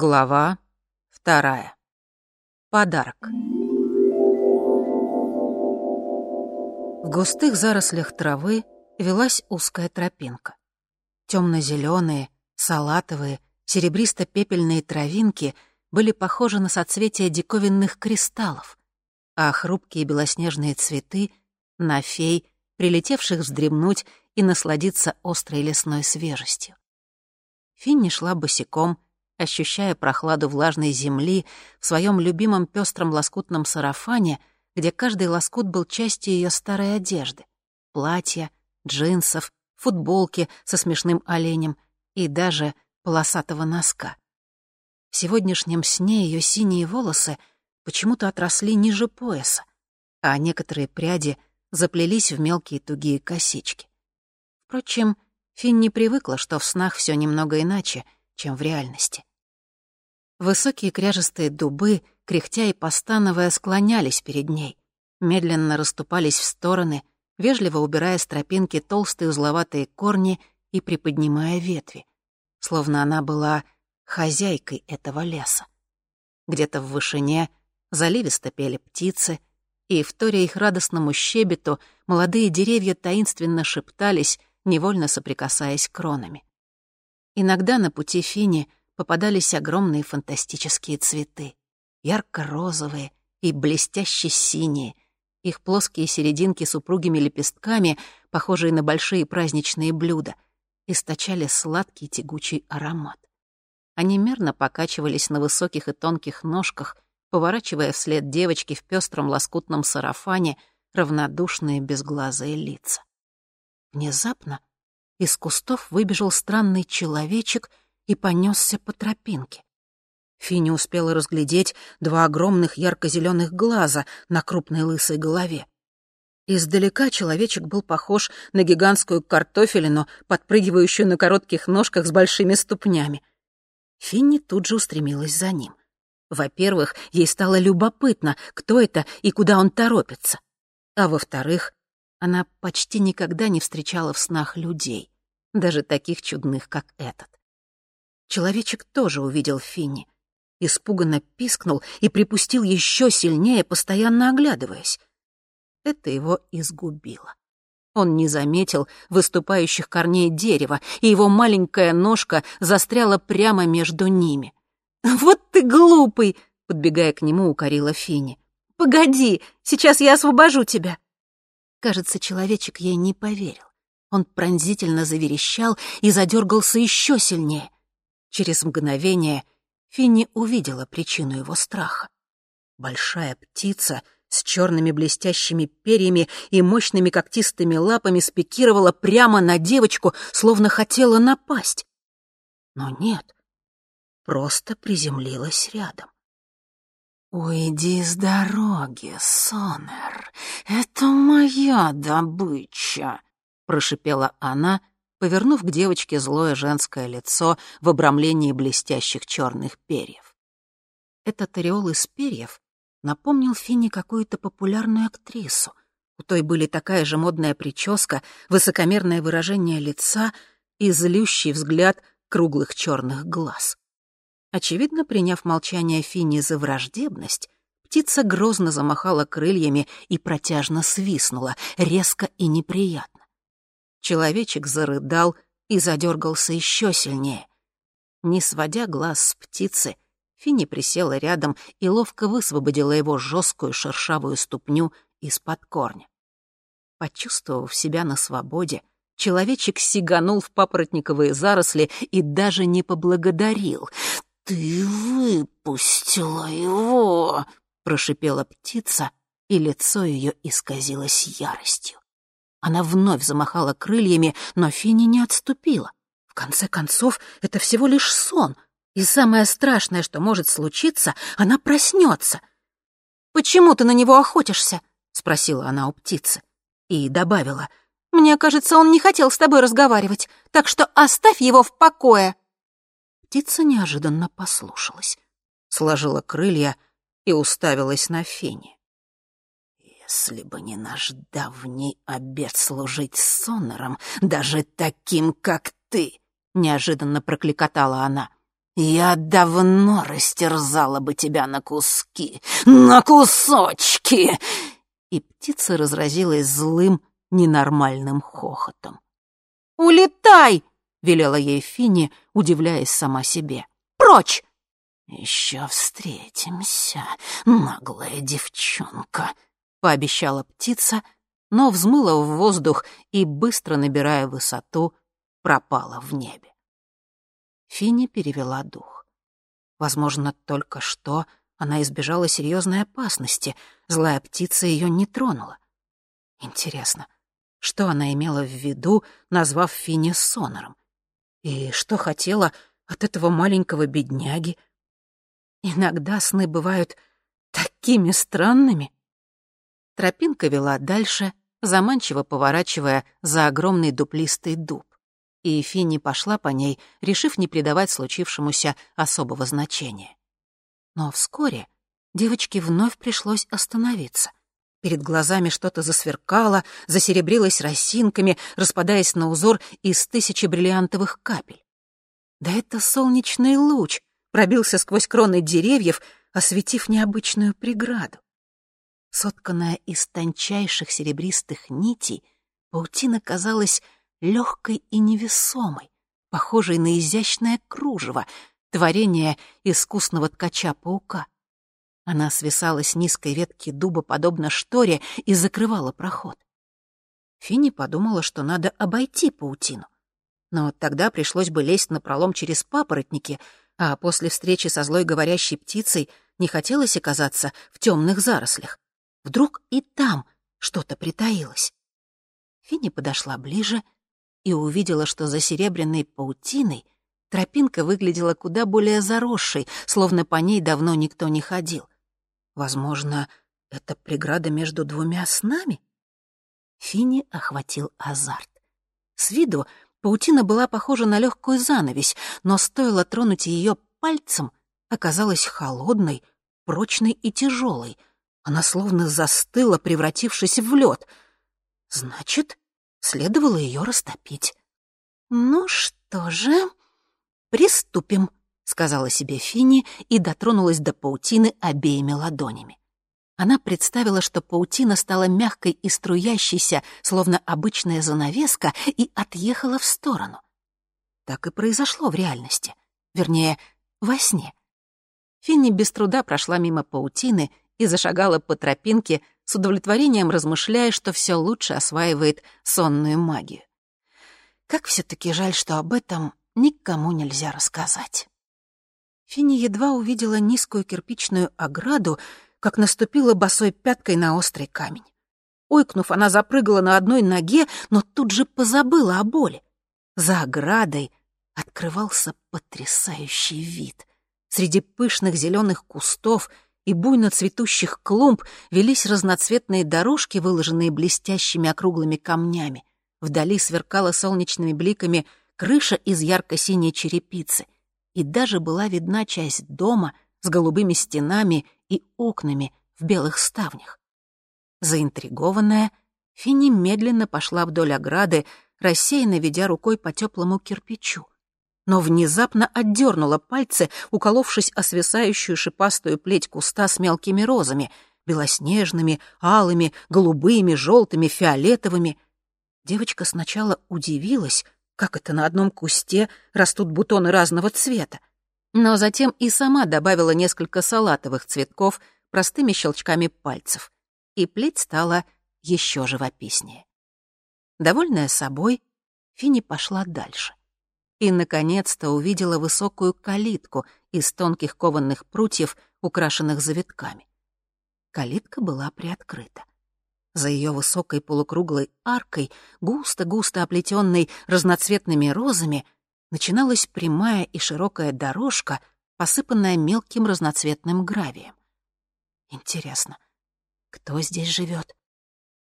Глава вторая. Подарок. В густых зарослях травы велась узкая тропинка. Темно-зеленые, салатовые, серебристо-пепельные травинки были похожи на соцветия диковинных кристаллов, а хрупкие белоснежные цветы — на фей, прилетевших вздремнуть и насладиться острой лесной свежестью. Финни шла босиком, ощущая прохладу влажной земли в своем любимом пестром лоскутном сарафане, где каждый лоскут был частью ее старой одежды — платья, джинсов, футболки со смешным оленем и даже полосатого носка. В сегодняшнем сне ее синие волосы почему-то отросли ниже пояса, а некоторые пряди заплелись в мелкие тугие косички. Впрочем, Финн не привыкла, что в снах все немного иначе, чем в реальности. Высокие кряжестые дубы, кряхтя и постановая, склонялись перед ней, медленно расступались в стороны, вежливо убирая с тропинки толстые узловатые корни и приподнимая ветви, словно она была хозяйкой этого леса. Где-то в вышине заливисто пели птицы, и, вторя их радостному щебету, молодые деревья таинственно шептались, невольно соприкасаясь кронами. Иногда на пути Фини попадались огромные фантастические цветы, ярко-розовые и блестяще синие. Их плоские серединки с упругими лепестками, похожие на большие праздничные блюда, источали сладкий тягучий аромат. Они мерно покачивались на высоких и тонких ножках, поворачивая вслед девочки в пестром лоскутном сарафане равнодушные безглазые лица. Внезапно из кустов выбежал странный человечек и понесся по тропинке. Финни успела разглядеть два огромных ярко-зеленых глаза на крупной лысой голове. Издалека человечек был похож на гигантскую картофелину, подпрыгивающую на коротких ножках с большими ступнями. Финни тут же устремилась за ним. Во-первых, ей стало любопытно, кто это и куда он торопится. А во-вторых, она почти никогда не встречала в снах людей, даже таких чудных, как этот. Человечек тоже увидел Финни, испуганно пискнул и припустил еще сильнее, постоянно оглядываясь. Это его изгубило. Он не заметил выступающих корней дерева, и его маленькая ножка застряла прямо между ними. «Вот ты глупый!» — подбегая к нему, укорила Финни. «Погоди, сейчас я освобожу тебя!» Кажется, человечек ей не поверил. Он пронзительно заверещал и задергался еще сильнее. Через мгновение Финни увидела причину его страха. Большая птица с черными блестящими перьями и мощными когтистыми лапами спикировала прямо на девочку, словно хотела напасть. Но нет, просто приземлилась рядом. «Уйди с дороги, Сонер, это моя добыча», — прошипела она, повернув к девочке злое женское лицо в обрамлении блестящих черных перьев. Этот ореол из перьев напомнил Финни какую-то популярную актрису. У той были такая же модная прическа, высокомерное выражение лица и злющий взгляд круглых черных глаз. Очевидно, приняв молчание Финни за враждебность, птица грозно замахала крыльями и протяжно свистнула, резко и неприятно. Человечек зарыдал и задергался еще сильнее. Не сводя глаз с птицы, Финни присела рядом и ловко высвободила его жесткую шершавую ступню из-под корня. Почувствовав себя на свободе, человечек сиганул в папоротниковые заросли и даже не поблагодарил. «Ты выпустила его!» — прошипела птица, и лицо ее исказилось яростью. Она вновь замахала крыльями, но Фини не отступила. В конце концов, это всего лишь сон, и самое страшное, что может случиться, она проснется. «Почему ты на него охотишься?» — спросила она у птицы. И добавила, «Мне кажется, он не хотел с тобой разговаривать, так что оставь его в покое». Птица неожиданно послушалась, сложила крылья и уставилась на Фени. «Если бы не наш давний обед служить сонором, даже таким, как ты!» — неожиданно прокликотала она. Я давно растерзала бы тебя на куски, на кусочки!» И птица разразилась злым, ненормальным хохотом. «Улетай!» — велела ей Финни, удивляясь сама себе. «Прочь!» «Еще встретимся, наглая девчонка», — пообещала птица, но взмыла в воздух и, быстро набирая высоту, пропала в небе. Финни перевела дух. Возможно, только что она избежала серьезной опасности, злая птица ее не тронула. Интересно, что она имела в виду, назвав Финни сонором? И что хотела от этого маленького бедняги? Иногда сны бывают такими странными. Тропинка вела дальше, заманчиво поворачивая за огромный дуплистый дуб. И Финни пошла по ней, решив не придавать случившемуся особого значения. Но вскоре девочке вновь пришлось остановиться. Перед глазами что-то засверкало, засеребрилось росинками, распадаясь на узор из тысячи бриллиантовых капель. Да это солнечный луч пробился сквозь кроны деревьев, осветив необычную преграду. Сотканная из тончайших серебристых нитей, паутина казалась легкой и невесомой, похожей на изящное кружево, творение искусного ткача-паука. Она свисала с низкой ветки дуба, подобно шторе, и закрывала проход. Финни подумала, что надо обойти паутину. Но тогда пришлось бы лезть на пролом через папоротники, а после встречи со злой говорящей птицей не хотелось оказаться в темных зарослях. Вдруг и там что-то притаилось. Финни подошла ближе и увидела, что за серебряной паутиной тропинка выглядела куда более заросшей, словно по ней давно никто не ходил. Возможно, это преграда между двумя снами? Фини охватил азарт. С виду паутина была похожа на легкую занавесь, но стоило тронуть ее пальцем, оказалась холодной, прочной и тяжелой. Она словно застыла, превратившись в лед. Значит, следовало ее растопить. «Ну что же, приступим», — сказала себе Финни и дотронулась до паутины обеими ладонями. Она представила, что паутина стала мягкой и струящейся, словно обычная занавеска, и отъехала в сторону. Так и произошло в реальности. Вернее, во сне. Финни без труда прошла мимо паутины и зашагала по тропинке, с удовлетворением размышляя, что все лучше осваивает сонную магию. Как все таки жаль, что об этом никому нельзя рассказать. Финни едва увидела низкую кирпичную ограду, как наступила босой пяткой на острый камень. Ойкнув, она запрыгала на одной ноге, но тут же позабыла о боли. За оградой открывался потрясающий вид. Среди пышных зеленых кустов и буйно цветущих клумб велись разноцветные дорожки, выложенные блестящими округлыми камнями. Вдали сверкала солнечными бликами крыша из ярко-синей черепицы — и даже была видна часть дома с голубыми стенами и окнами в белых ставнях. Заинтригованная, Финни медленно пошла вдоль ограды, рассеянно ведя рукой по теплому кирпичу. Но внезапно отдернула пальцы, уколовшись о свисающую шипастую плеть куста с мелкими розами, белоснежными, алыми, голубыми, желтыми, фиолетовыми. Девочка сначала удивилась, как это на одном кусте растут бутоны разного цвета? Но затем и сама добавила несколько салатовых цветков простыми щелчками пальцев, и плеть стала еще живописнее. Довольная собой, Фини пошла дальше. И, наконец-то, увидела высокую калитку из тонких кованных прутьев, украшенных завитками. Калитка была приоткрыта. За ее высокой полукруглой аркой, густо-густо оплетенной разноцветными розами, начиналась прямая и широкая дорожка, посыпанная мелким разноцветным гравием. Интересно, кто здесь живет?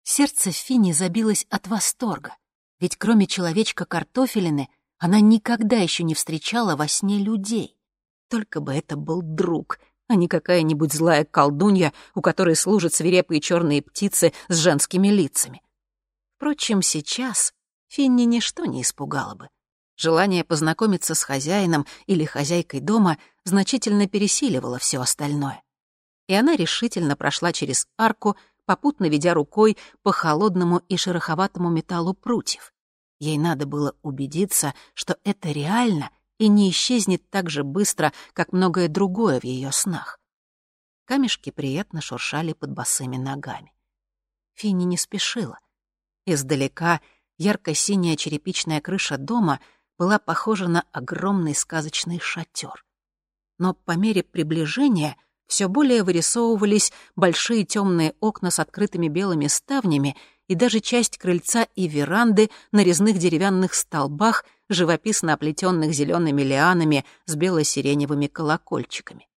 Сердце Фини забилось от восторга, ведь кроме человечка картофелины она никогда еще не встречала во сне людей. Только бы это был друг — а не какая-нибудь злая колдунья, у которой служат свирепые черные птицы с женскими лицами. Впрочем, сейчас Финни ничто не испугало бы. Желание познакомиться с хозяином или хозяйкой дома значительно пересиливало все остальное. И она решительно прошла через арку, попутно ведя рукой по холодному и шероховатому металлу прутьев. Ей надо было убедиться, что это реально и не исчезнет так же быстро, как многое другое в ее снах. Камешки приятно шуршали под босыми ногами. Финни не спешила. Издалека ярко-синяя черепичная крыша дома — была похожа на огромный сказочный шатер. Но по мере приближения все более вырисовывались большие темные окна с открытыми белыми ставнями и даже часть крыльца и веранды на резных деревянных столбах, живописно оплетенных зелеными лианами с бело-сиреневыми колокольчиками.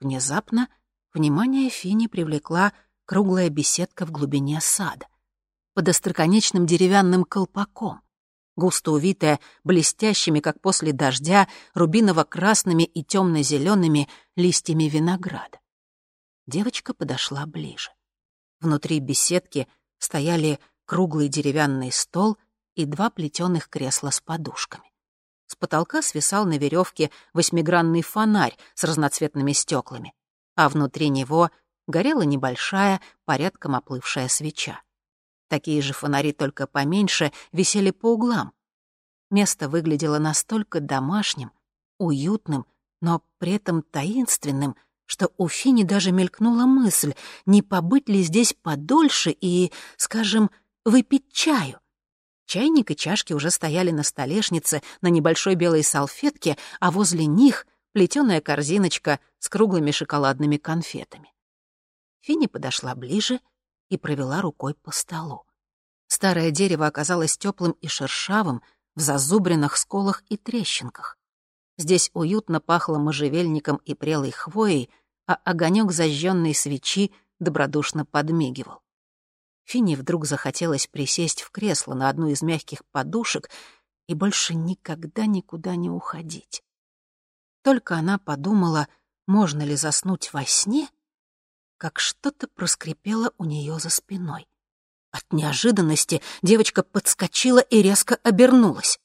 Внезапно внимание Фини привлекла круглая беседка в глубине сада под остроконечным деревянным колпаком густо увитая блестящими, как после дождя, рубиново-красными и темно-зелеными листьями винограда. Девочка подошла ближе. Внутри беседки стояли круглый деревянный стол и два плетеных кресла с подушками. С потолка свисал на веревке восьмигранный фонарь с разноцветными стеклами, а внутри него горела небольшая, порядком оплывшая свеча. Такие же фонари, только поменьше, висели по углам. Место выглядело настолько домашним, уютным, но при этом таинственным, что у Фини даже мелькнула мысль, не побыть ли здесь подольше и, скажем, выпить чаю. Чайник и чашки уже стояли на столешнице на небольшой белой салфетке, а возле них плетеная корзиночка с круглыми шоколадными конфетами. Фини подошла ближе и провела рукой по столу. Старое дерево оказалось теплым и шершавым, в зазубренных сколах и трещинках. Здесь уютно пахло можжевельником и прелой хвоей, а огонек зажженной свечи добродушно подмигивал. Фине вдруг захотелось присесть в кресло на одну из мягких подушек и больше никогда никуда не уходить. Только она подумала, можно ли заснуть во сне, как что-то проскрипело у нее за спиной. От неожиданности девочка подскочила и резко обернулась.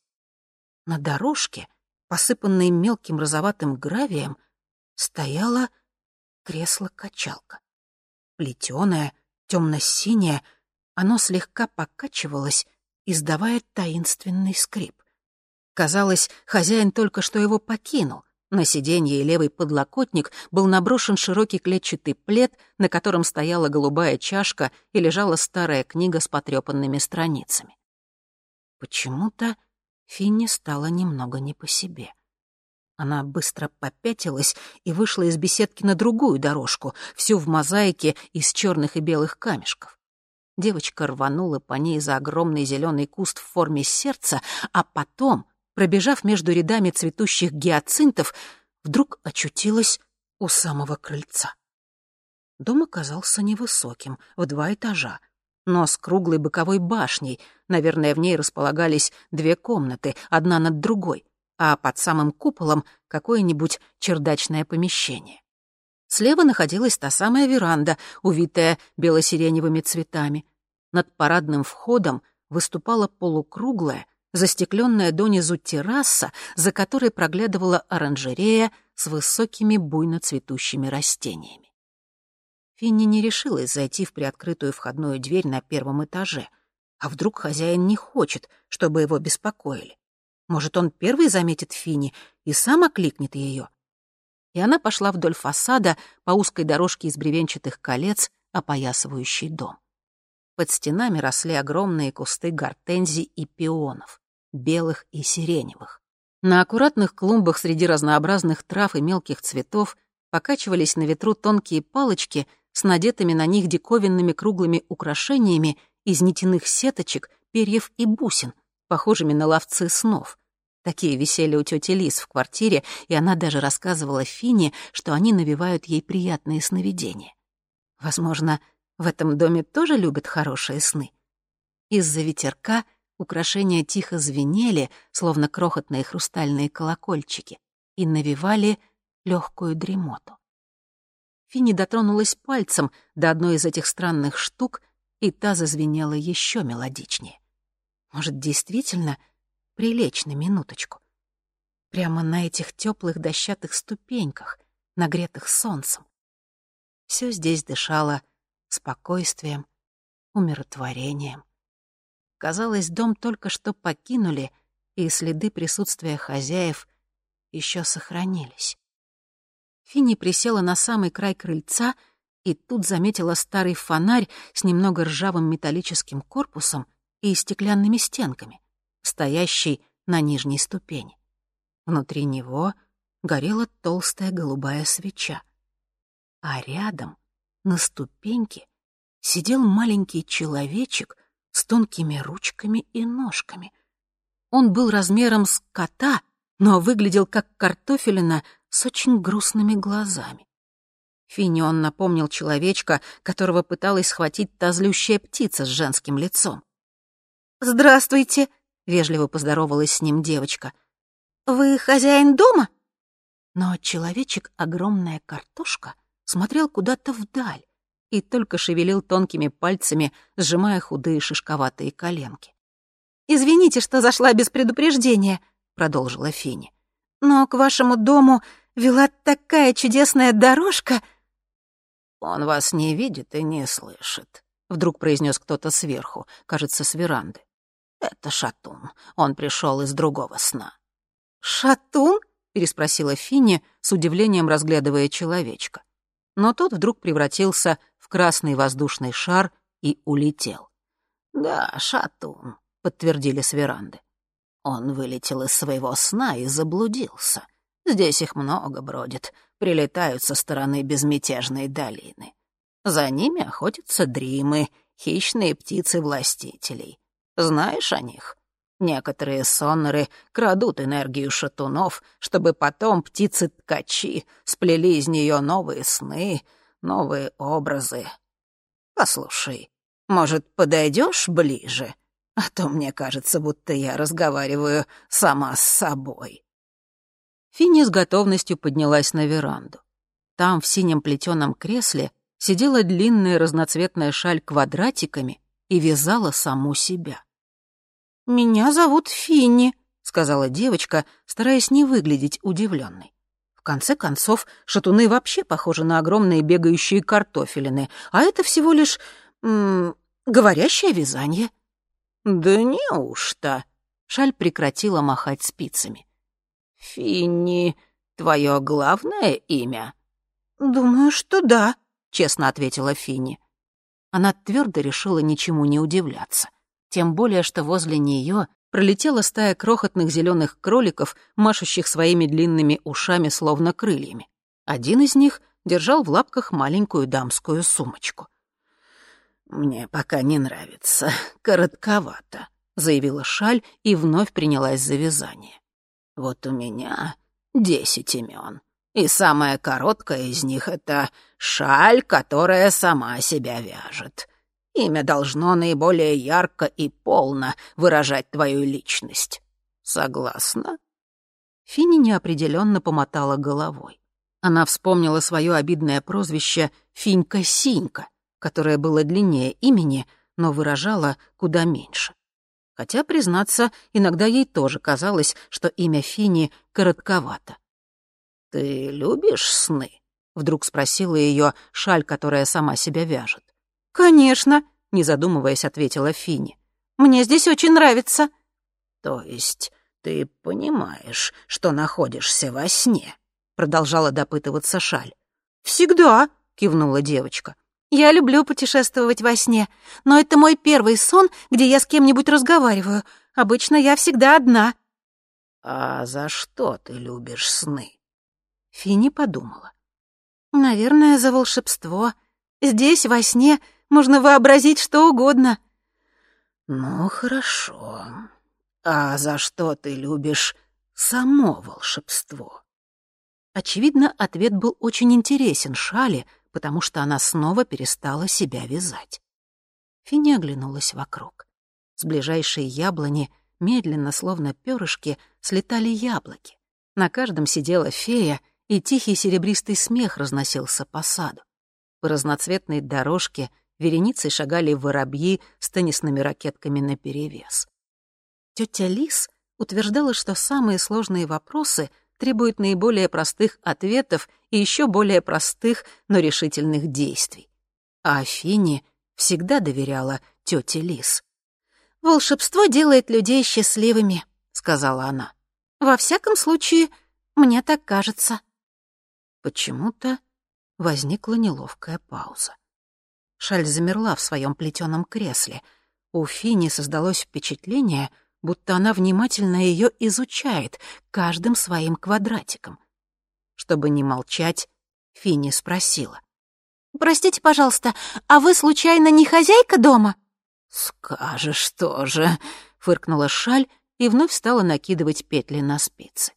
На дорожке, посыпанной мелким розоватым гравием, стояло кресло-качалка. Плетеное, темно-синее, оно слегка покачивалось, издавая таинственный скрип. Казалось, хозяин только что его покинул. На сиденье и левый подлокотник был наброшен широкий клетчатый плед, на котором стояла голубая чашка и лежала старая книга с потрепанными страницами. Почему-то Финни стала немного не по себе. Она быстро попятилась и вышла из беседки на другую дорожку, всю в мозаике из черных и белых камешков. Девочка рванула по ней за огромный зеленый куст в форме сердца, а потом пробежав между рядами цветущих гиацинтов, вдруг очутилась у самого крыльца. Дом оказался невысоким, в два этажа, но с круглой боковой башней. Наверное, в ней располагались две комнаты, одна над другой, а под самым куполом какое-нибудь чердачное помещение. Слева находилась та самая веранда, увитая бело-сиреневыми цветами. Над парадным входом выступала полукруглая, застекленная донизу терраса, за которой проглядывала оранжерея с высокими буйно цветущими растениями. Финни не решилась зайти в приоткрытую входную дверь на первом этаже. А вдруг хозяин не хочет, чтобы его беспокоили? Может, он первый заметит Финни и сам окликнет ее? И она пошла вдоль фасада по узкой дорожке из бревенчатых колец, опоясывающей дом. Под стенами росли огромные кусты гортензий и пионов белых и сиреневых. На аккуратных клумбах среди разнообразных трав и мелких цветов покачивались на ветру тонкие палочки с надетыми на них диковинными круглыми украшениями из нитяных сеточек, перьев и бусин, похожими на ловцы снов. Такие висели у тети Лис в квартире, и она даже рассказывала Фине, что они навевают ей приятные сновидения. Возможно, в этом доме тоже любят хорошие сны. Из-за ветерка Украшения тихо звенели, словно крохотные хрустальные колокольчики, и навевали легкую дремоту. Финни дотронулась пальцем до одной из этих странных штук, и та зазвенела еще мелодичнее. Может, действительно, прилечь на минуточку. Прямо на этих теплых дощатых ступеньках, нагретых солнцем. Все здесь дышало спокойствием, умиротворением. Казалось, дом только что покинули, и следы присутствия хозяев еще сохранились. Финни присела на самый край крыльца и тут заметила старый фонарь с немного ржавым металлическим корпусом и стеклянными стенками, стоящий на нижней ступени. Внутри него горела толстая голубая свеча. А рядом, на ступеньке, сидел маленький человечек с тонкими ручками и ножками. Он был размером с кота, но выглядел как картофелина с очень грустными глазами. Финион напомнил человечка, которого пыталась схватить та злющая птица с женским лицом. «Здравствуйте», — вежливо поздоровалась с ним девочка. «Вы хозяин дома?» Но человечек, огромная картошка, смотрел куда-то вдаль и только шевелил тонкими пальцами, сжимая худые шишковатые коленки. «Извините, что зашла без предупреждения», — продолжила Фини. «Но к вашему дому вела такая чудесная дорожка...» «Он вас не видит и не слышит», — вдруг произнес кто-то сверху, кажется, с веранды. «Это Шатун. Он пришел из другого сна». «Шатун?» — переспросила Финни, с удивлением разглядывая человечка. Но тот вдруг превратился в красный воздушный шар и улетел. «Да, Шатун», — подтвердили с веранды. Он вылетел из своего сна и заблудился. Здесь их много бродит, прилетают со стороны безмятежной долины. За ними охотятся дримы, хищные птицы властителей. Знаешь о них? Некоторые соннеры крадут энергию шатунов, чтобы потом птицы-ткачи сплели из нее новые сны, новые образы. Послушай, может, подойдешь ближе? А то мне кажется, будто я разговариваю сама с собой. Финни с готовностью поднялась на веранду. Там, в синем плетеном кресле, сидела длинная разноцветная шаль квадратиками и вязала саму себя. «Меня зовут Финни», — сказала девочка, стараясь не выглядеть удивленной. В конце концов, шатуны вообще похожи на огромные бегающие картофелины, а это всего лишь... М -м, говорящее вязание. «Да неужто?» — шаль прекратила махать спицами. «Финни — твое главное имя?» «Думаю, что да», — честно ответила Финни. Она твердо решила ничему не удивляться. Тем более, что возле нее пролетела стая крохотных зеленых кроликов, машущих своими длинными ушами, словно крыльями. Один из них держал в лапках маленькую дамскую сумочку. «Мне пока не нравится, коротковато», — заявила Шаль и вновь принялась за вязание. Вот у меня десять имен, и самое короткое из них — это шаль, которая сама себя вяжет. Имя должно наиболее ярко и полно выражать твою личность. Согласна?» Финни неопределенно помотала головой. Она вспомнила свое обидное прозвище «Финька-синька», которое было длиннее имени, но выражало куда меньше. Хотя, признаться, иногда ей тоже казалось, что имя Фини коротковато. «Ты любишь сны?» — вдруг спросила ее шаль, которая сама себя вяжет. «Конечно», — не задумываясь, ответила Фини. «Мне здесь очень нравится». «То есть ты понимаешь, что находишься во сне?» — продолжала допытываться шаль. «Всегда», — кивнула девочка. Я люблю путешествовать во сне, но это мой первый сон, где я с кем-нибудь разговариваю. Обычно я всегда одна». «А за что ты любишь сны?» Фини подумала. «Наверное, за волшебство. Здесь, во сне, можно вообразить что угодно». «Ну, хорошо. А за что ты любишь само волшебство?» Очевидно, ответ был очень интересен Шале, потому что она снова перестала себя вязать. Финни оглянулась вокруг. С ближайшей яблони медленно, словно перышки, слетали яблоки. На каждом сидела фея, и тихий серебристый смех разносился по саду. По разноцветной дорожке вереницей шагали воробьи с теннисными ракетками наперевес. Тетя Лис утверждала, что самые сложные вопросы требуют наиболее простых ответов и еще более простых, но решительных действий. А Афине всегда доверяла тете Лис. «Волшебство делает людей счастливыми», — сказала она. «Во всяком случае, мне так кажется». Почему-то возникла неловкая пауза. Шаль замерла в своем плетеном кресле. У Фини создалось впечатление, будто она внимательно ее изучает каждым своим квадратиком. Чтобы не молчать, Фини спросила. «Простите, пожалуйста, а вы, случайно, не хозяйка дома?» «Скажешь тоже», — фыркнула Шаль и вновь стала накидывать петли на спицы.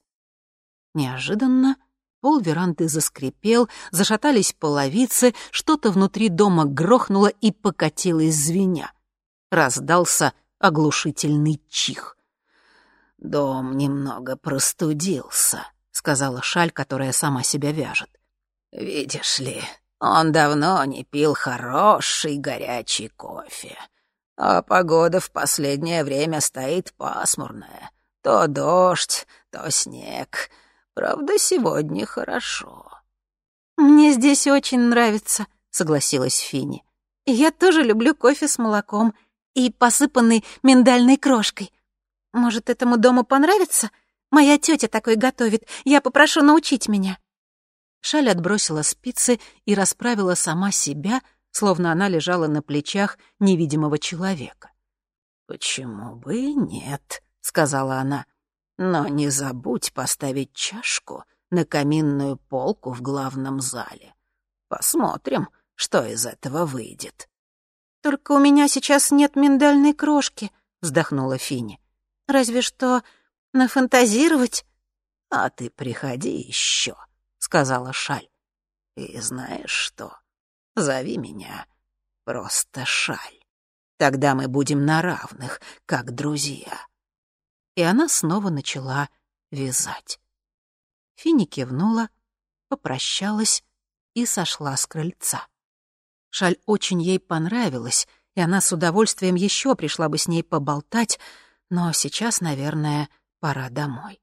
Неожиданно Пол веранды заскрипел, зашатались половицы, что-то внутри дома грохнуло и покатилось звеня. Раздался оглушительный чих. «Дом немного простудился», — сказала Шаль, которая сама себя вяжет. «Видишь ли, он давно не пил хороший горячий кофе. А погода в последнее время стоит пасмурная. То дождь, то снег. Правда, сегодня хорошо». «Мне здесь очень нравится», — согласилась Фини. «Я тоже люблю кофе с молоком и посыпанный миндальной крошкой. Может, этому дому понравится? Моя тетя такой готовит. Я попрошу научить меня». Шаль отбросила спицы и расправила сама себя, словно она лежала на плечах невидимого человека. «Почему бы и нет?» — сказала она. Но не забудь поставить чашку на каминную полку в главном зале. Посмотрим, что из этого выйдет. «Только у меня сейчас нет миндальной крошки», — вздохнула Фини. «Разве что нафантазировать». «А ты приходи еще», — сказала Шаль. «И знаешь что? Зови меня просто Шаль. Тогда мы будем на равных, как друзья» и она снова начала вязать. Фини кивнула, попрощалась и сошла с крыльца. Шаль очень ей понравилась, и она с удовольствием еще пришла бы с ней поболтать, но сейчас, наверное, пора домой.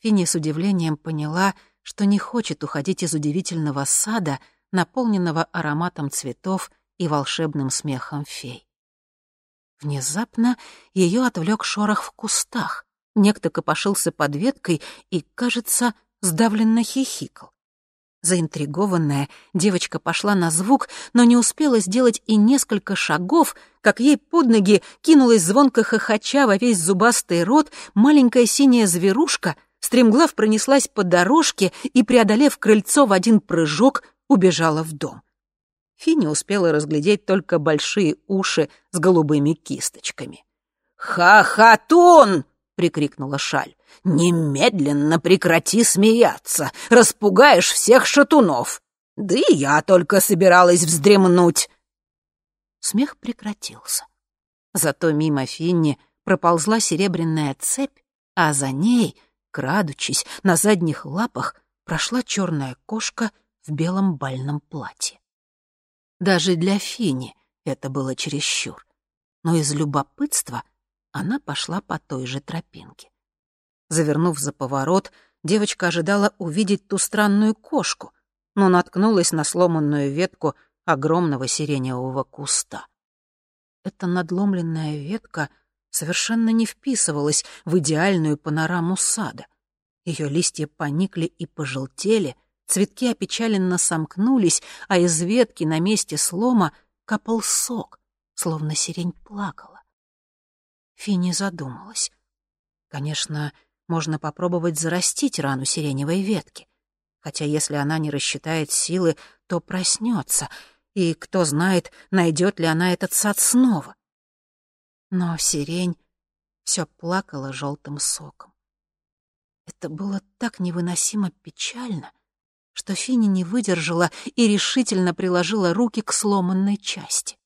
Фини с удивлением поняла, что не хочет уходить из удивительного сада, наполненного ароматом цветов и волшебным смехом фей. Внезапно ее отвлек шорох в кустах. Некто копошился под веткой и, кажется, сдавленно хихикал. Заинтригованная, девочка пошла на звук, но не успела сделать и несколько шагов, как ей под ноги кинулась звонко хохоча во весь зубастый рот маленькая синяя зверушка, стремглав пронеслась по дорожке и, преодолев крыльцо в один прыжок, убежала в дом. Финни успела разглядеть только большие уши с голубыми кисточками. «Ха-хатун!» — прикрикнула Шаль. «Немедленно прекрати смеяться! Распугаешь всех шатунов! Да и я только собиралась вздремнуть!» Смех прекратился. Зато мимо Финни проползла серебряная цепь, а за ней, крадучись, на задних лапах прошла черная кошка в белом бальном платье. Даже для Фини это было чересчур. Но из любопытства она пошла по той же тропинке. Завернув за поворот, девочка ожидала увидеть ту странную кошку, но наткнулась на сломанную ветку огромного сиреневого куста. Эта надломленная ветка совершенно не вписывалась в идеальную панораму сада. Ее листья поникли и пожелтели — Цветки опечаленно сомкнулись, а из ветки на месте слома капал сок, словно сирень плакала. Финни задумалась. Конечно, можно попробовать зарастить рану сиреневой ветки. Хотя если она не рассчитает силы, то проснется, и кто знает, найдет ли она этот сад снова. Но сирень все плакала желтым соком. Это было так невыносимо печально, что Фини не выдержала и решительно приложила руки к сломанной части.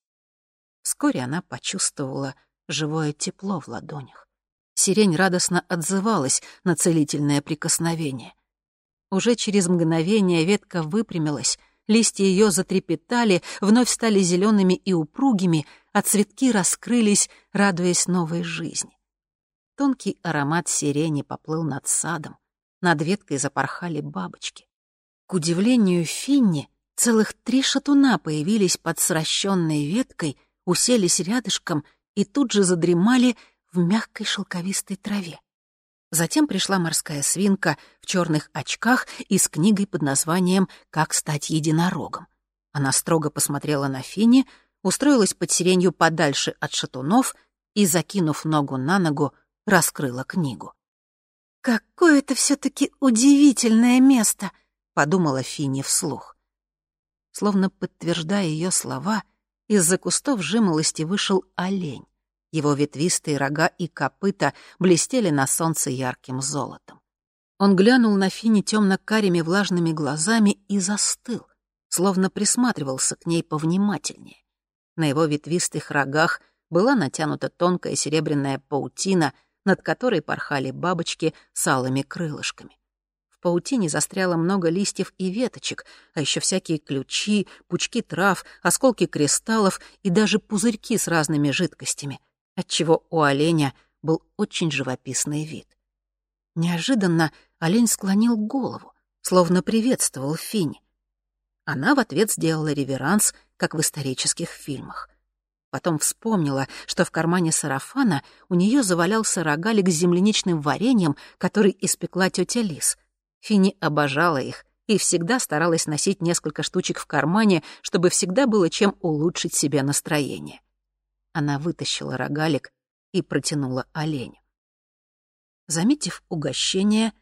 Вскоре она почувствовала живое тепло в ладонях. Сирень радостно отзывалась на целительное прикосновение. Уже через мгновение ветка выпрямилась, листья ее затрепетали, вновь стали зелеными и упругими, а цветки раскрылись, радуясь новой жизни. тонкий аромат сирени поплыл над садом, над веткой запорхали бабочки. К удивлению Финни, целых три шатуна появились под сращенной веткой, уселись рядышком и тут же задремали в мягкой шелковистой траве. Затем пришла морская свинка в черных очках и с книгой под названием «Как стать единорогом». Она строго посмотрела на Фини, устроилась под сиренью подальше от шатунов и, закинув ногу на ногу, раскрыла книгу. «Какое это все-таки удивительное место!» — подумала Фини вслух. Словно подтверждая ее слова, из-за кустов жимолости вышел олень. Его ветвистые рога и копыта блестели на солнце ярким золотом. Он глянул на Фини темно-карими влажными глазами и застыл, словно присматривался к ней повнимательнее. На его ветвистых рогах была натянута тонкая серебряная паутина, над которой порхали бабочки с алыми крылышками. Паутине застряло много листьев и веточек, а еще всякие ключи, пучки трав, осколки кристаллов и даже пузырьки с разными жидкостями — отчего у оленя был очень живописный вид. Неожиданно олень склонил голову, словно приветствовал Фини. Она в ответ сделала реверанс, как в исторических фильмах. Потом вспомнила, что в кармане сарафана у нее завалялся рогалик с земляничным вареньем, который испекла тетя Лис. Фини обожала их и всегда старалась носить несколько штучек в кармане, чтобы всегда было чем улучшить себе настроение. Она вытащила рогалик и протянула оленю. Заметив угощение,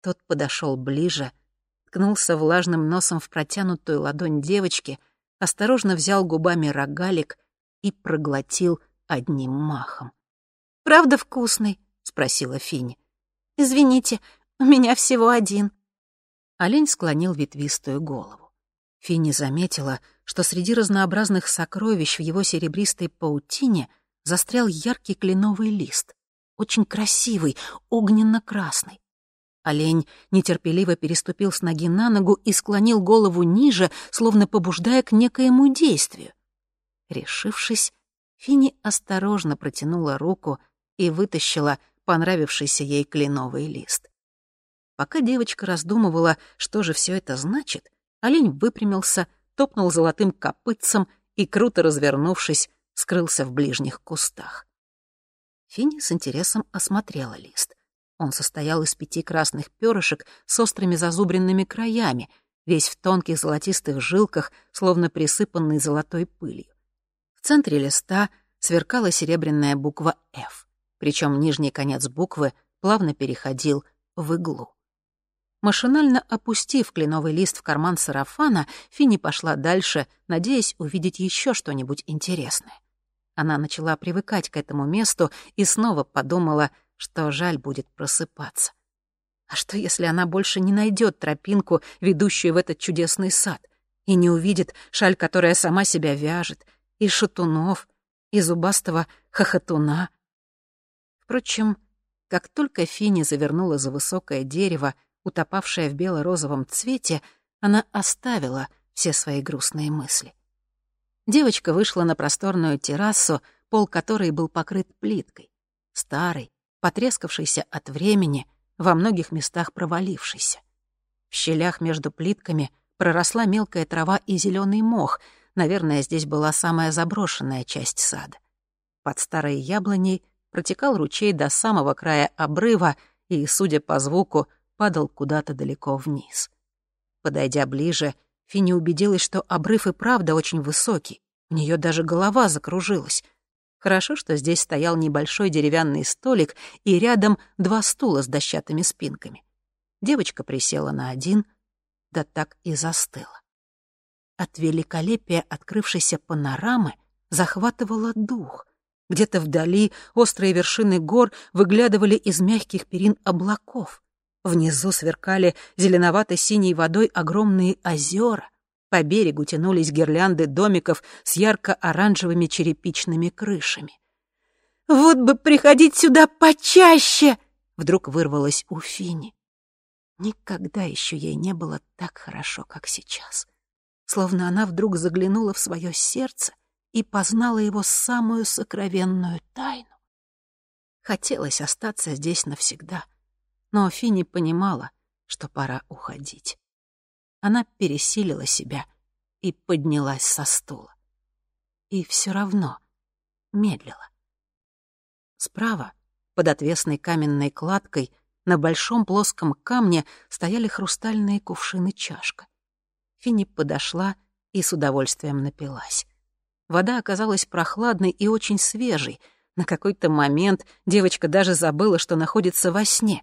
тот подошел ближе, ткнулся влажным носом в протянутую ладонь девочки, осторожно взял губами рогалик и проглотил одним махом. «Правда вкусный?» — спросила Фини. «Извините, у меня всего один». Олень склонил ветвистую голову. Финни заметила, что среди разнообразных сокровищ в его серебристой паутине застрял яркий кленовый лист, очень красивый, огненно-красный. Олень нетерпеливо переступил с ноги на ногу и склонил голову ниже, словно побуждая к некоему действию. Решившись, Фини осторожно протянула руку и вытащила понравившийся ей кленовый лист. Пока девочка раздумывала, что же все это значит, Олень выпрямился, топнул золотым копытцем и, круто развернувшись, скрылся в ближних кустах. Финни с интересом осмотрела лист. Он состоял из пяти красных перышек с острыми зазубренными краями, весь в тонких золотистых жилках, словно присыпанный золотой пылью. В центре листа сверкала серебряная буква «Ф», причем нижний конец буквы плавно переходил в иглу. Машинально опустив кленовый лист в карман сарафана, Финни пошла дальше, надеясь увидеть еще что-нибудь интересное. Она начала привыкать к этому месту и снова подумала, что жаль будет просыпаться. А что, если она больше не найдет тропинку, ведущую в этот чудесный сад, и не увидит шаль, которая сама себя вяжет, и шатунов, и зубастого хохотуна? Впрочем, как только Финни завернула за высокое дерево, утопавшая в бело-розовом цвете, она оставила все свои грустные мысли. Девочка вышла на просторную террасу, пол которой был покрыт плиткой. Старый, потрескавшийся от времени, во многих местах провалившийся. В щелях между плитками проросла мелкая трава и зеленый мох. Наверное, здесь была самая заброшенная часть сада. Под старой яблоней протекал ручей до самого края обрыва, и, судя по звуку, падал куда-то далеко вниз. Подойдя ближе, Финни убедилась, что обрыв и правда очень высокий. У нее даже голова закружилась. Хорошо, что здесь стоял небольшой деревянный столик и рядом два стула с дощатыми спинками. Девочка присела на один, да так и застыла. От великолепия открывшейся панорамы захватывало дух. Где-то вдали острые вершины гор выглядывали из мягких перин облаков. Внизу сверкали зеленовато-синей водой огромные озера. По берегу тянулись гирлянды домиков с ярко-оранжевыми черепичными крышами. «Вот бы приходить сюда почаще!» — вдруг вырвалось у Фини. Никогда еще ей не было так хорошо, как сейчас. Словно она вдруг заглянула в свое сердце и познала его самую сокровенную тайну. Хотелось остаться здесь навсегда. Но Финни понимала, что пора уходить. Она пересилила себя и поднялась со стула. И все равно медлила. Справа, под отвесной каменной кладкой, на большом плоском камне стояли хрустальные кувшины-чашка. Финни подошла и с удовольствием напилась. Вода оказалась прохладной и очень свежей. На какой-то момент девочка даже забыла, что находится во сне.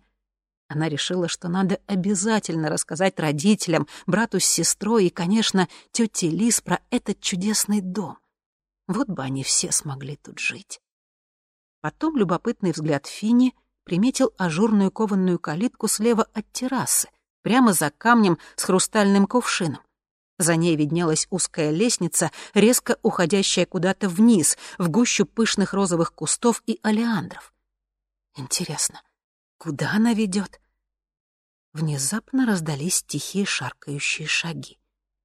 Она решила, что надо обязательно рассказать родителям, брату с сестрой и, конечно, тете Лис про этот чудесный дом. Вот бы они все смогли тут жить. Потом любопытный взгляд Фини приметил ажурную кованную калитку слева от террасы, прямо за камнем с хрустальным кувшином. За ней виднелась узкая лестница, резко уходящая куда-то вниз, в гущу пышных розовых кустов и олеандров. Интересно, куда она ведет? Внезапно раздались тихие шаркающие шаги.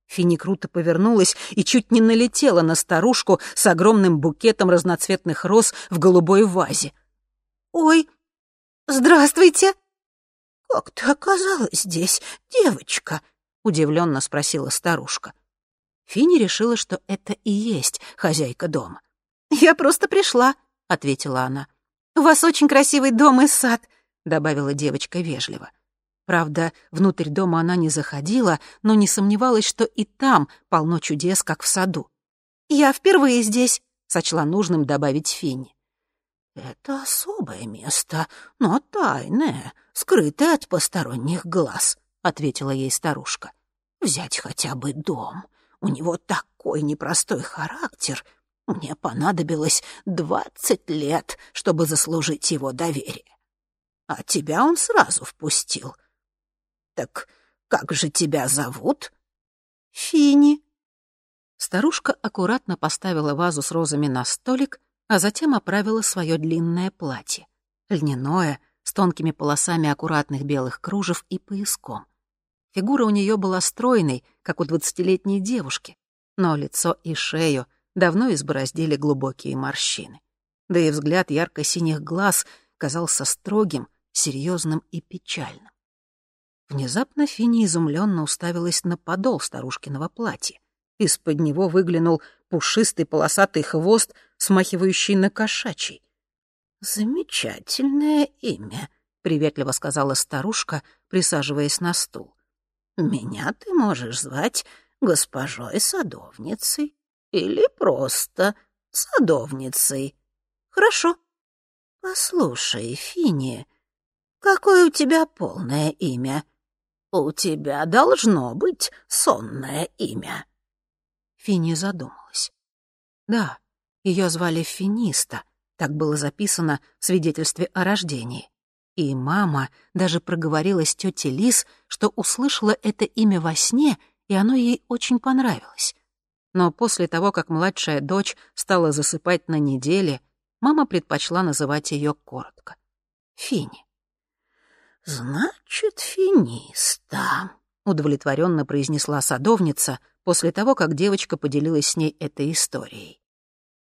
Фини круто повернулась и чуть не налетела на старушку с огромным букетом разноцветных роз в голубой вазе. «Ой, здравствуйте!» «Как ты оказалась здесь, девочка?» — удивленно спросила старушка. Фини решила, что это и есть хозяйка дома. «Я просто пришла», — ответила она. «У вас очень красивый дом и сад», — добавила девочка вежливо. Правда, внутрь дома она не заходила, но не сомневалась, что и там полно чудес, как в саду. «Я впервые здесь», — сочла нужным добавить Финни. «Это особое место, но тайное, скрытое от посторонних глаз», — ответила ей старушка. «Взять хотя бы дом. У него такой непростой характер. Мне понадобилось двадцать лет, чтобы заслужить его доверие. А тебя он сразу впустил. Так как же тебя зовут?» «Фини». Старушка аккуратно поставила вазу с розами на столик, а затем оправила свое длинное платье. Льняное, с тонкими полосами аккуратных белых кружев и пояском. Фигура у нее была стройной, как у двадцатилетней девушки, но лицо и шею давно избороздили глубокие морщины. Да и взгляд ярко-синих глаз казался строгим, серьезным и печальным. Внезапно Фини изумленно уставилась на подол старушкиного платья. Из-под него выглянул пушистый полосатый хвост, смахивающий на кошачий. «Замечательное имя», — приветливо сказала старушка, присаживаясь на стул. Меня ты можешь звать госпожой садовницей или просто садовницей. Хорошо. Послушай, Фини, какое у тебя полное имя? У тебя должно быть сонное имя. Фини задумалась. Да, ее звали Финиста, так было записано в свидетельстве о рождении. И мама даже проговорила с тетей Лис, что услышала это имя во сне, и оно ей очень понравилось. Но после того, как младшая дочь стала засыпать на неделе, мама предпочла называть ее коротко — Фини. «Значит, финиста», — удовлетворенно произнесла садовница после того, как девочка поделилась с ней этой историей.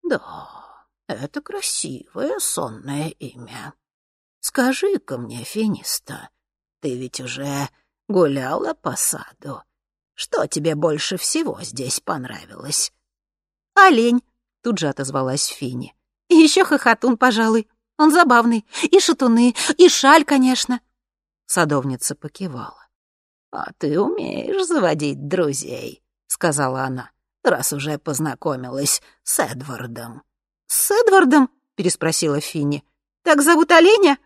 «Да, это красивое сонное имя. Скажи-ка мне, Финиста, ты ведь уже гуляла по саду. Что тебе больше всего здесь понравилось?» «Олень», — тут же отозвалась Фини. «И еще хохотун, пожалуй. Он забавный. И шатуны, и шаль, конечно». Садовница покивала. «А ты умеешь заводить друзей», — сказала она, «раз уже познакомилась с Эдвардом». «С Эдвардом?» — переспросила Финни. «Так зовут оленя?»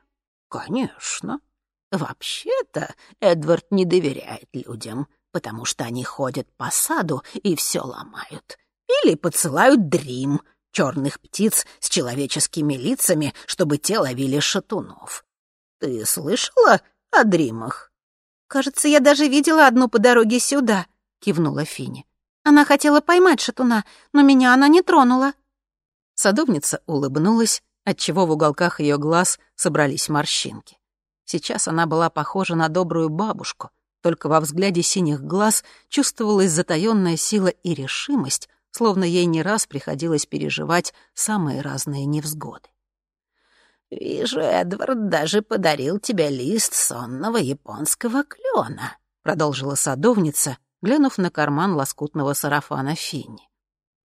«Конечно. Вообще-то Эдвард не доверяет людям, потому что они ходят по саду и все ломают. Или подсылают дрим, черных птиц с человеческими лицами, чтобы те ловили шатунов. Ты слышала о дримах?» «Кажется, я даже видела одну по дороге сюда», — кивнула Фини. «Она хотела поймать шатуна, но меня она не тронула». Садовница улыбнулась, отчего в уголках ее глаз собрались морщинки. Сейчас она была похожа на добрую бабушку, только во взгляде синих глаз чувствовалась затаённая сила и решимость, словно ей не раз приходилось переживать самые разные невзгоды. «Вижу, Эдвард даже подарил тебе лист сонного японского клена», — продолжила садовница, глянув на карман лоскутного сарафана Финни.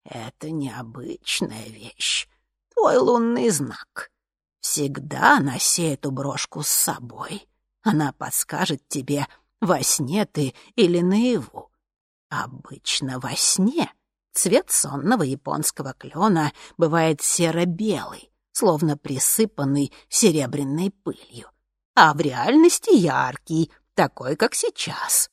«Это необычная вещь, твой лунный знак. Всегда носи эту брошку с собой. Она подскажет тебе, во сне ты или наяву. Обычно во сне цвет сонного японского клена бывает серо-белый, словно присыпанный серебряной пылью, а в реальности яркий, такой, как сейчас.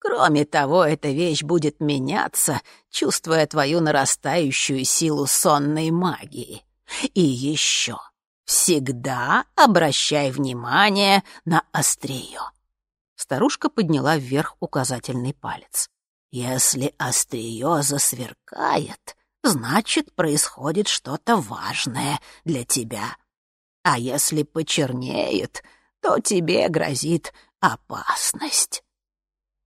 Кроме того, эта вещь будет меняться, чувствуя твою нарастающую силу сонной магии. И еще, всегда обращай внимание на острие. Старушка подняла вверх указательный палец. Если острие засверкает, значит, происходит что-то важное для тебя. А если почернеет, то тебе грозит опасность.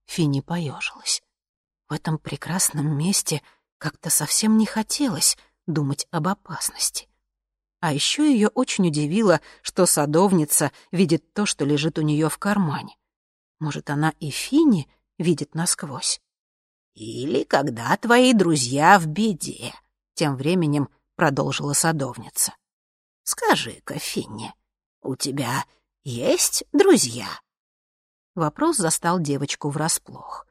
Финни поежилась. В этом прекрасном месте как-то совсем не хотелось думать об опасности. А еще ее очень удивило, что садовница видит то, что лежит у нее в кармане. Может, она и Финни видит насквозь. «Или когда твои друзья в беде», — тем временем продолжила садовница. «Скажи-ка, Финни, у тебя есть друзья?» Вопрос застал девочку врасплох.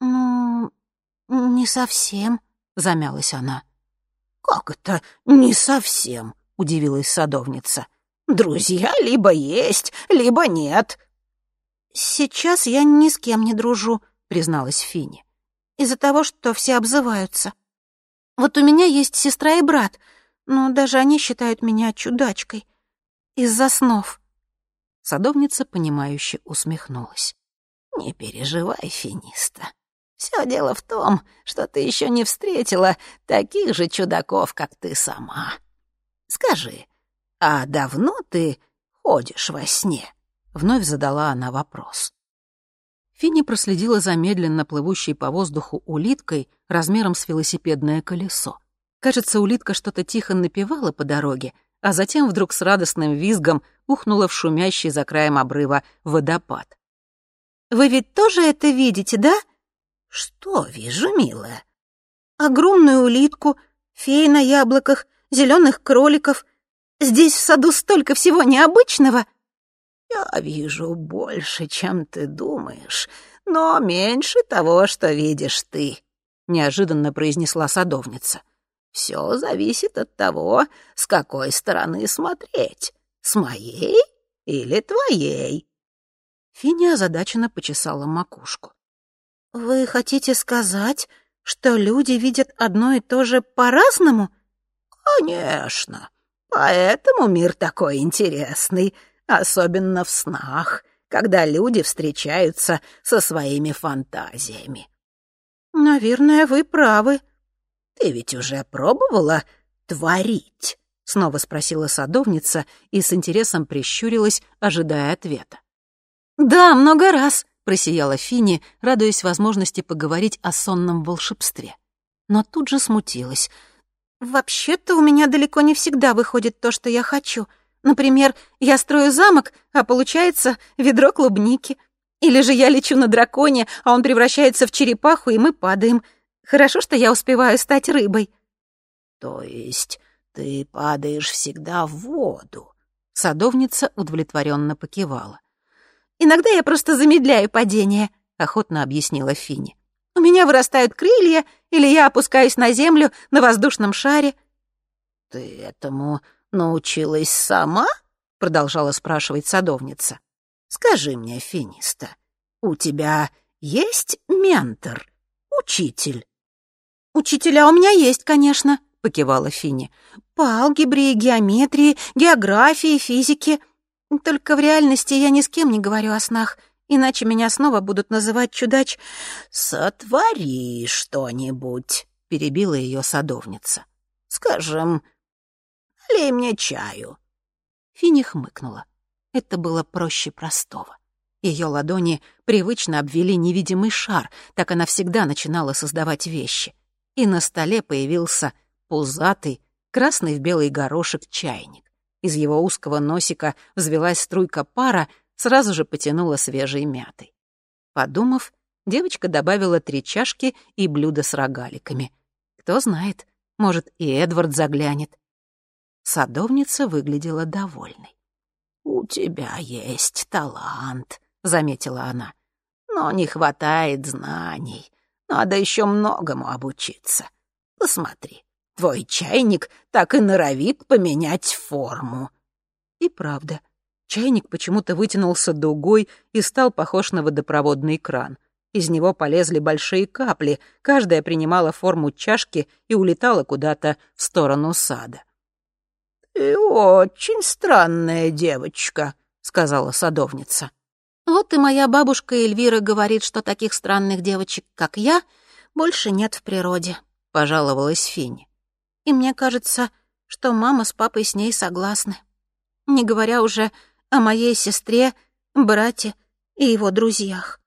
«Ну, не совсем», — замялась она. «Как это не совсем?» — удивилась садовница. «Друзья либо есть, либо нет». «Сейчас я ни с кем не дружу», — призналась Финни из-за того, что все обзываются. Вот у меня есть сестра и брат, но даже они считают меня чудачкой. Из-за снов». Садовница, понимающе усмехнулась. «Не переживай, Финиста. Все дело в том, что ты еще не встретила таких же чудаков, как ты сама. Скажи, а давно ты ходишь во сне?» Вновь задала она вопрос. Финни проследила за медленно плывущей по воздуху улиткой размером с велосипедное колесо. Кажется, улитка что-то тихо напевала по дороге, а затем вдруг с радостным визгом ухнула в шумящий за краем обрыва водопад. «Вы ведь тоже это видите, да?» «Что вижу, милая?» «Огромную улитку, феи на яблоках, зеленых кроликов. Здесь в саду столько всего необычного!» «Я вижу больше, чем ты думаешь, но меньше того, что видишь ты», — неожиданно произнесла садовница. «Все зависит от того, с какой стороны смотреть, с моей или твоей». Финя озадаченно почесала макушку. «Вы хотите сказать, что люди видят одно и то же по-разному?» «Конечно. Поэтому мир такой интересный», Особенно в снах, когда люди встречаются со своими фантазиями. «Наверное, вы правы». «Ты ведь уже пробовала творить?» — снова спросила садовница и с интересом прищурилась, ожидая ответа. «Да, много раз», — просияла Фини, радуясь возможности поговорить о сонном волшебстве. Но тут же смутилась. «Вообще-то у меня далеко не всегда выходит то, что я хочу. Например, я строю замок, а получается ведро клубники. Или же я лечу на драконе, а он превращается в черепаху, и мы падаем. Хорошо, что я успеваю стать рыбой. То есть ты падаешь всегда в воду? Садовница удовлетворенно покивала. Иногда я просто замедляю падение, охотно объяснила Фини. У меня вырастают крылья, или я опускаюсь на землю на воздушном шаре. Ты этому научилась сама?» — продолжала спрашивать садовница. «Скажи мне, Финиста, у тебя есть ментор, учитель?» «Учителя у меня есть, конечно», — покивала Фини. «По алгебре, геометрии, географии, физике. Только в реальности я ни с кем не говорю о снах, иначе меня снова будут называть чудач...» «Сотвори что-нибудь», — перебила ее садовница. «Скажем, Налей мне чаю». Фини хмыкнула. Это было проще простого. Ее ладони привычно обвели невидимый шар, так она всегда начинала создавать вещи. И на столе появился пузатый, красный в белый горошек чайник. из его узкого носика взвелась струйка пара, сразу же потянула свежей мятой. Подумав, девочка добавила три чашки и блюдо с рогаликами. Кто знает, может, и Эдвард заглянет. Садовница выглядела довольной. «У тебя есть талант», — заметила она. «Но не хватает знаний. Надо еще многому обучиться. Посмотри, твой чайник так и норовит поменять форму». И правда, чайник почему-то вытянулся дугой и стал похож на водопроводный кран. Из него полезли большие капли, каждая принимала форму чашки и улетала куда-то в сторону сада. «Ты очень странная девочка», — сказала садовница. «Вот и моя бабушка Эльвира говорит, что таких странных девочек, как я, больше нет в природе», — пожаловалась Финни. «И мне кажется, что мама с папой с ней согласны. Не говоря уже о моей сестре, брате и его друзьях».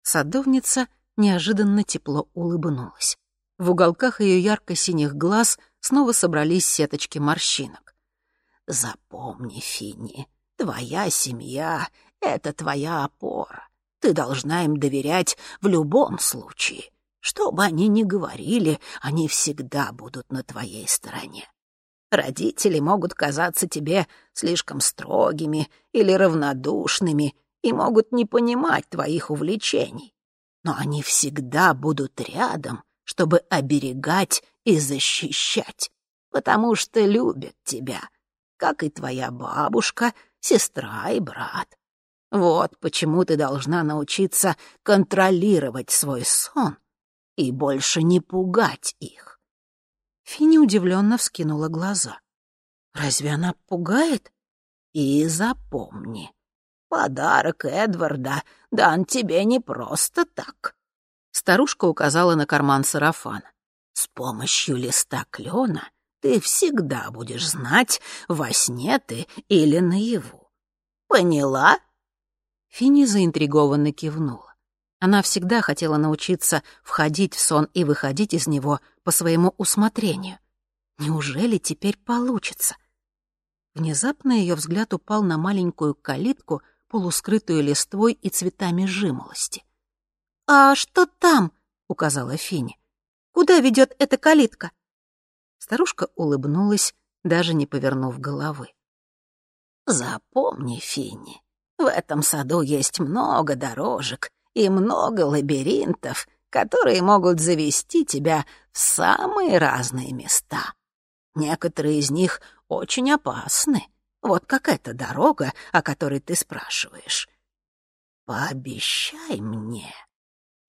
Садовница неожиданно тепло улыбнулась. В уголках ее ярко-синих глаз снова собрались сеточки морщинок. «Запомни, Финни, твоя семья — это твоя опора. Ты должна им доверять в любом случае. Что бы они ни говорили, они всегда будут на твоей стороне. Родители могут казаться тебе слишком строгими или равнодушными и могут не понимать твоих увлечений. Но они всегда будут рядом, чтобы оберегать и защищать, потому что любят тебя, как и твоя бабушка, сестра и брат. Вот почему ты должна научиться контролировать свой сон и больше не пугать их. Финни удивленно вскинула глаза. «Разве она пугает?» «И запомни, подарок Эдварда дан тебе не просто так. Старушка указала на карман сарафана. «С помощью листа клена ты всегда будешь знать, во сне ты или наяву. Поняла?» Финни заинтригованно кивнула. Она всегда хотела научиться входить в сон и выходить из него по своему усмотрению. Неужели теперь получится? Внезапно ее взгляд упал на маленькую калитку, полускрытую листвой и цветами жимолости. «А что там?» — указала Финни. «Куда ведет эта калитка?» Старушка улыбнулась, даже не повернув головы. «Запомни, Финни, в этом саду есть много дорожек и много лабиринтов, которые могут завести тебя в самые разные места. Некоторые из них очень опасны, вот как эта дорога, о которой ты спрашиваешь. Пообещай мне,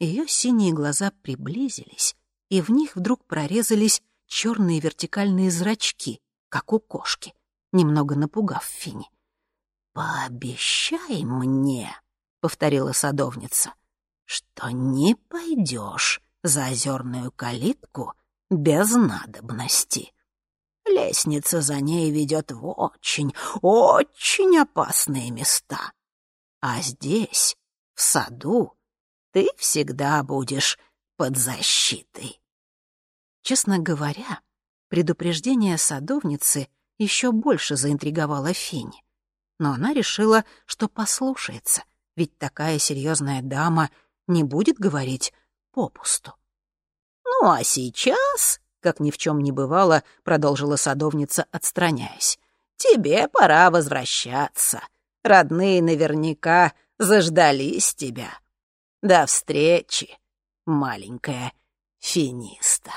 ее синие глаза приблизились, и в них вдруг прорезались черные вертикальные зрачки, как у кошки, немного напугав Фини. «Пообещай мне», — повторила садовница, — «что не пойдешь за озерную калитку без надобности. Лестница за ней ведет в очень, очень опасные места. А здесь, в саду, ты всегда будешь под защитой. Честно говоря, предупреждение садовницы еще больше заинтриговало Финни. Но она решила, что послушается, ведь такая серьезная дама не будет говорить попусту. «Ну а сейчас, как ни в чем не бывало, продолжила садовница, отстраняясь, тебе пора возвращаться. Родные наверняка заждались тебя. До встречи, маленькая финиста.